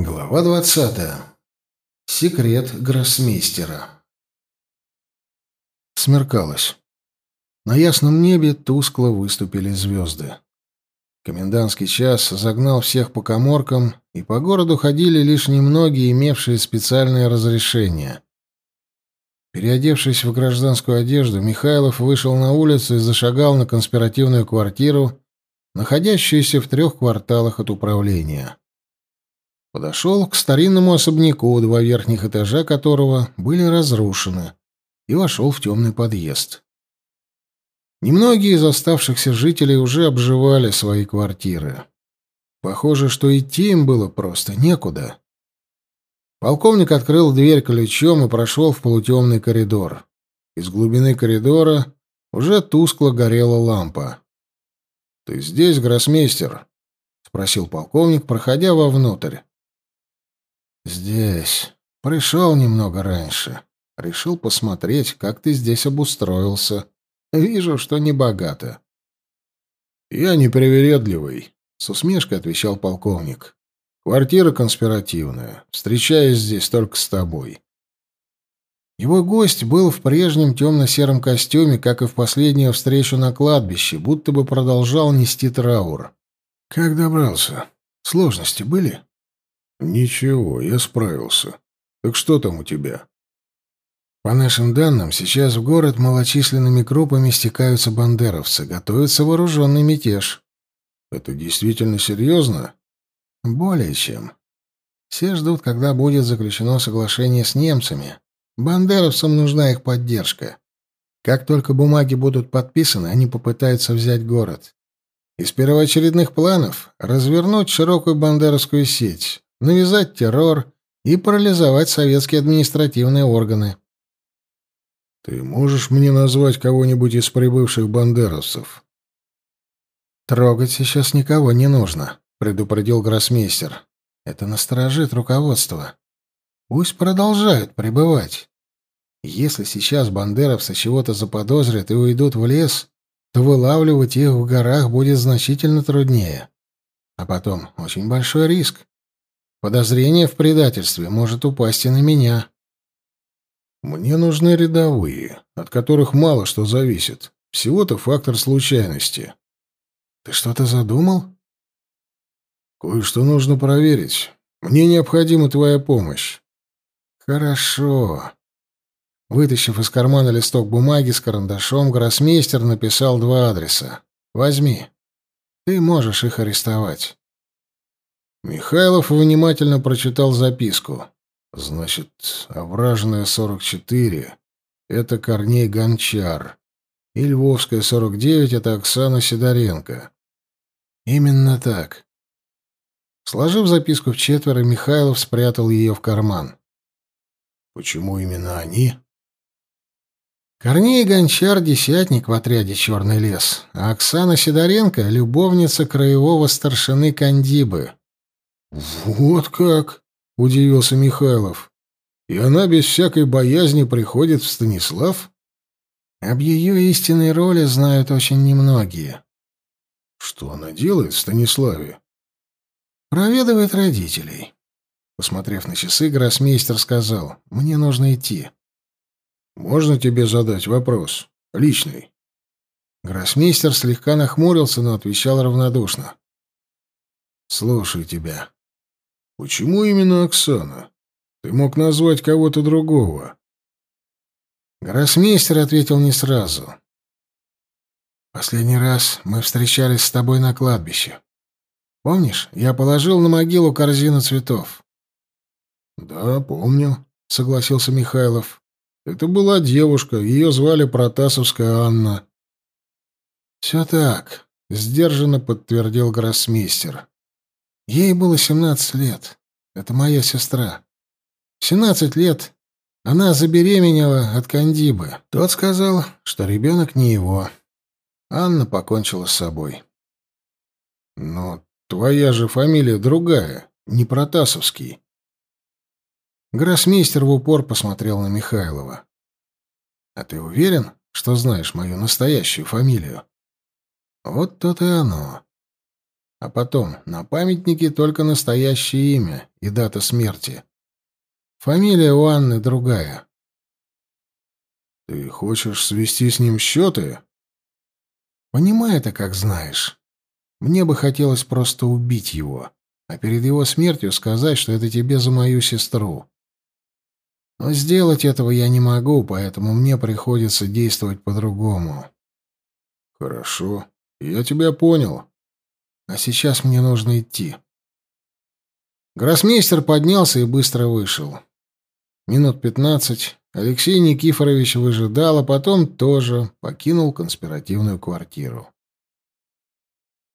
Глава двадцатая. Секрет гроссмейстера. Смеркалось. На ясном небе тускло выступили звезды. Комендантский час загнал всех по коморкам, и по городу ходили лишь немногие, имевшие специальное разрешение. Переодевшись в гражданскую одежду, Михайлов вышел на улицу и зашагал на конспиративную квартиру, находящуюся в трех кварталах от управления. Подошел к старинному особняку, два верхних этажа которого были разрушены, и вошел в темный подъезд. Немногие из оставшихся жителей уже обживали свои квартиры. Похоже, что идти им было просто некуда. Полковник открыл дверь ключом и прошел в полутемный коридор. Из глубины коридора уже тускло горела лампа. «Ты здесь, гроссмейстер?» — спросил полковник, проходя вовнутрь. «Здесь. Пришел немного раньше. Решил посмотреть, как ты здесь обустроился. Вижу, что не богато». «Я непривередливый», — с усмешкой отвечал полковник. «Квартира конспиративная. Встречаюсь здесь только с тобой». Его гость был в прежнем темно-сером костюме, как и в последнюю встречу на кладбище, будто бы продолжал нести траур. «Как добрался? Сложности были?» «Ничего, я справился. Так что там у тебя?» По нашим данным, сейчас в город малочисленными группами стекаются бандеровцы, готовится вооруженный мятеж. Это действительно серьезно? Более чем. Все ждут, когда будет заключено соглашение с немцами. Бандеровцам нужна их поддержка. Как только бумаги будут подписаны, они попытаются взять город. Из первоочередных планов — развернуть широкую бандеровскую сеть, навязать террор и парализовать советские административные органы. «Ты можешь мне назвать кого-нибудь из прибывших бандеровцев?» «Трогать сейчас никого не нужно», — предупредил гроссмейстер. «Это насторожит руководство. Пусть продолжают пребывать. Если сейчас бандеровцы чего-то заподозрят и уйдут в лес, то вылавливать их в горах будет значительно труднее. А потом очень большой риск. Подозрение в предательстве может упасть и на меня. Мне нужны рядовые, от которых мало что зависит. Всего-то фактор случайности. Ты что-то задумал? Кое-что нужно проверить. Мне необходима твоя помощь. Хорошо. Вытащив из кармана листок бумаги с карандашом, гроссмейстер написал два адреса. Возьми. Ты можешь их арестовать. Михайлов внимательно прочитал записку. Значит, овражная 44 — это Корней Гончар. И Львовская 49 — это Оксана Сидоренко. Именно так. Сложив записку в четверо, Михайлов спрятал ее в карман. Почему именно они? Корней Гончар — десятник в отряде «Черный лес», а Оксана Сидоренко — любовница краевого старшины Кандибы. «Вот как!» — удивился Михайлов. «И она без всякой боязни приходит в Станислав?» «Об ее истинной роли знают очень немногие». «Что она делает в Станиславе?» «Проведывает родителей». Посмотрев на часы, гроссмейстер сказал, «Мне нужно идти». «Можно тебе задать вопрос? Личный?» Гроссмейстер слегка нахмурился, но отвечал равнодушно. «Слушаю тебя». Почему именно Оксана? Ты мог назвать кого-то другого. Гроссмейстер ответил не сразу. Последний раз мы встречались с тобой на кладбище. Помнишь, я положил на могилу корзину цветов? Да, помню, согласился Михайлов. Это была девушка, ее звали Протасовская Анна. Все так, сдержанно подтвердил гроссмейстер. Ей было 17 лет. Это моя сестра. В 17 лет она забеременела от Кандибы. Тот сказал, что ребенок не его. Анна покончила с собой. Но твоя же фамилия другая, не Протасовский. Гроссмейстер в упор посмотрел на Михайлова. «А ты уверен, что знаешь мою настоящую фамилию?» «Вот то и оно. А потом, на памятнике только настоящее имя и дата смерти. Фамилия у Анны другая. Ты хочешь свести с ним счеты? Понимай это, как знаешь. Мне бы хотелось просто убить его, а перед его смертью сказать, что это тебе за мою сестру. Но сделать этого я не могу, поэтому мне приходится действовать по-другому. Хорошо, я тебя понял. А сейчас мне нужно идти. Гроссмейстер поднялся и быстро вышел. Минут пятнадцать Алексей Никифорович выжидал, а потом тоже покинул конспиративную квартиру.